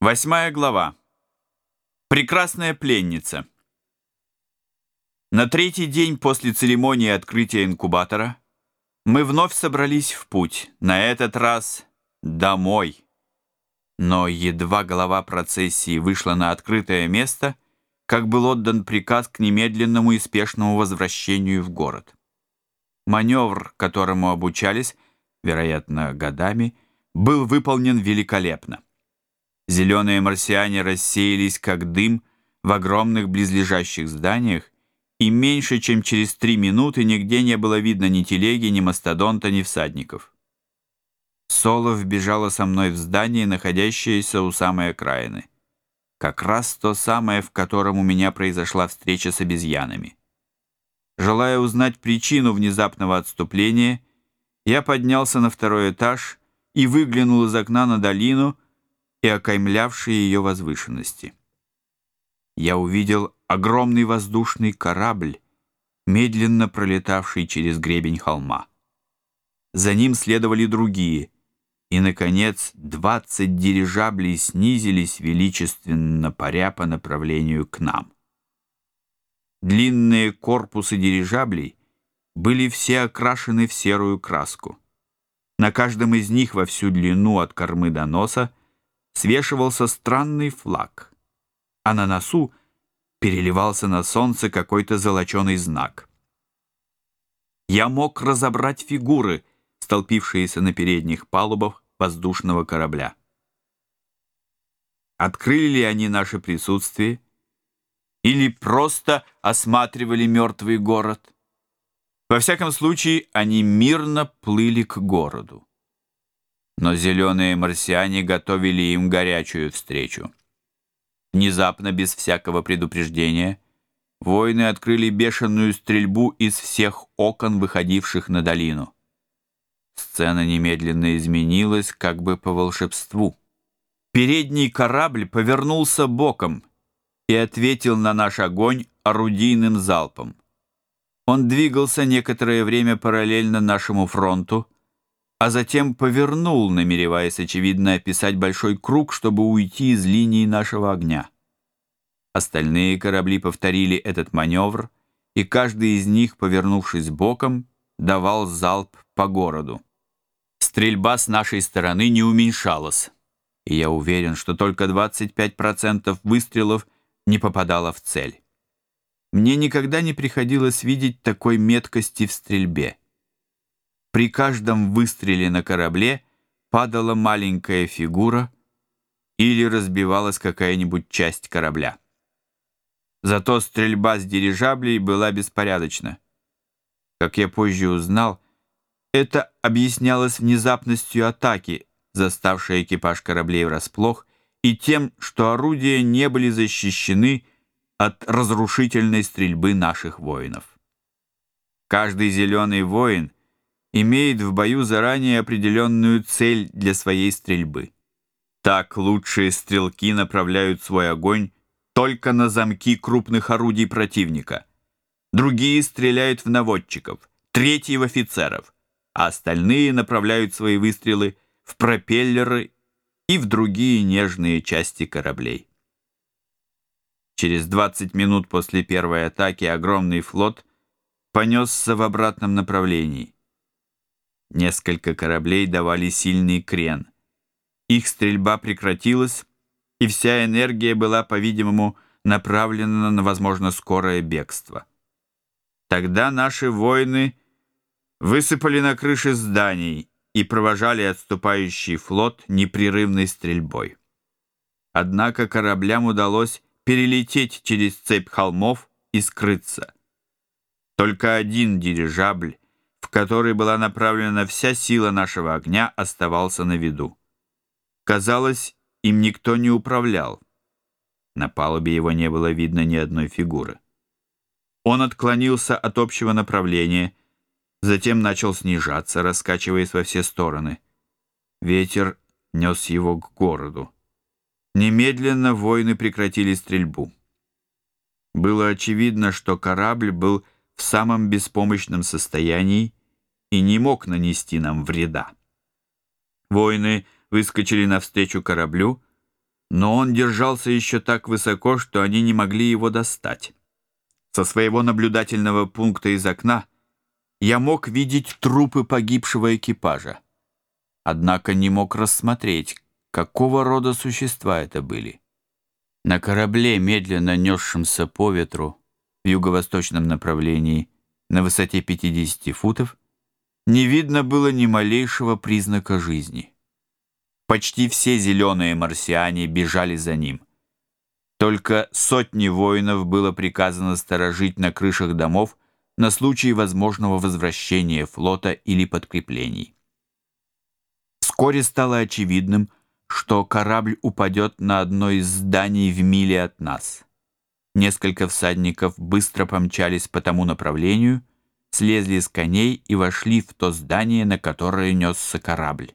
Восьмая глава. Прекрасная пленница. На третий день после церемонии открытия инкубатора мы вновь собрались в путь, на этот раз домой. Но едва голова процессии вышла на открытое место, как был отдан приказ к немедленному и спешному возвращению в город. Маневр, которому обучались, вероятно, годами, был выполнен великолепно. Зеленые марсиане рассеялись как дым в огромных близлежащих зданиях, и меньше чем через три минуты нигде не было видно ни телеги, ни мастодонта, ни всадников. Соло вбежала со мной в здание, находящееся у самой окраины. Как раз то самое, в котором у меня произошла встреча с обезьянами. Желая узнать причину внезапного отступления, я поднялся на второй этаж и выглянул из окна на долину, и окаймлявшие ее возвышенности. Я увидел огромный воздушный корабль, медленно пролетавший через гребень холма. За ним следовали другие, и, наконец, двадцать дирижаблей снизились величественно паря по направлению к нам. Длинные корпусы дирижаблей были все окрашены в серую краску. На каждом из них во всю длину от кормы до носа свешивался странный флаг, а на носу переливался на солнце какой-то золоченый знак. Я мог разобрать фигуры, столпившиеся на передних палубах воздушного корабля. Открыли ли они наше присутствие или просто осматривали мертвый город? Во всяком случае, они мирно плыли к городу но зеленые марсиане готовили им горячую встречу. Внезапно, без всякого предупреждения, воины открыли бешеную стрельбу из всех окон, выходивших на долину. Сцена немедленно изменилась, как бы по волшебству. Передний корабль повернулся боком и ответил на наш огонь орудийным залпом. Он двигался некоторое время параллельно нашему фронту, а затем повернул, намереваясь, очевидно, описать большой круг, чтобы уйти из линии нашего огня. Остальные корабли повторили этот маневр, и каждый из них, повернувшись боком, давал залп по городу. Стрельба с нашей стороны не уменьшалась, и я уверен, что только 25% выстрелов не попадало в цель. Мне никогда не приходилось видеть такой меткости в стрельбе. При каждом выстреле на корабле падала маленькая фигура или разбивалась какая-нибудь часть корабля. Зато стрельба с дирижаблей была беспорядочна. Как я позже узнал, это объяснялось внезапностью атаки, заставшей экипаж кораблей врасплох, и тем, что орудия не были защищены от разрушительной стрельбы наших воинов. Каждый зеленый воин — имеет в бою заранее определенную цель для своей стрельбы. Так лучшие стрелки направляют свой огонь только на замки крупных орудий противника. Другие стреляют в наводчиков, третьи в офицеров, а остальные направляют свои выстрелы в пропеллеры и в другие нежные части кораблей. Через 20 минут после первой атаки огромный флот понесся в обратном направлении. Несколько кораблей давали сильный крен. Их стрельба прекратилась, и вся энергия была, по-видимому, направлена на, возможно, скорое бегство. Тогда наши воины высыпали на крыши зданий и провожали отступающий флот непрерывной стрельбой. Однако кораблям удалось перелететь через цепь холмов и скрыться. Только один дирижабль в который была направлена вся сила нашего огня, оставался на виду. Казалось, им никто не управлял. На палубе его не было видно ни одной фигуры. Он отклонился от общего направления, затем начал снижаться, раскачиваясь во все стороны. Ветер нес его к городу. Немедленно воины прекратили стрельбу. Было очевидно, что корабль был в самом беспомощном состоянии и не мог нанести нам вреда. Воины выскочили навстречу кораблю, но он держался еще так высоко, что они не могли его достать. Со своего наблюдательного пункта из окна я мог видеть трупы погибшего экипажа, однако не мог рассмотреть, какого рода существа это были. На корабле, медленно несшемся по ветру в юго-восточном направлении на высоте 50 футов, не видно было ни малейшего признака жизни. Почти все зеленые марсиане бежали за ним. Только сотни воинов было приказано сторожить на крышах домов на случай возможного возвращения флота или подкреплений. Вскоре стало очевидным, что корабль упадет на одно из зданий в миле от нас. Несколько всадников быстро помчались по тому направлению, слезли с коней и вошли в то здание, на которое несся корабль.